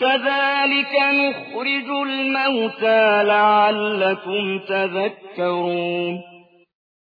كذلك نخرج الموتى لعلكم تذكرون.